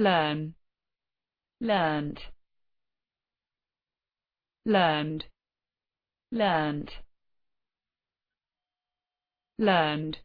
learn, learned, learned, learned, learned.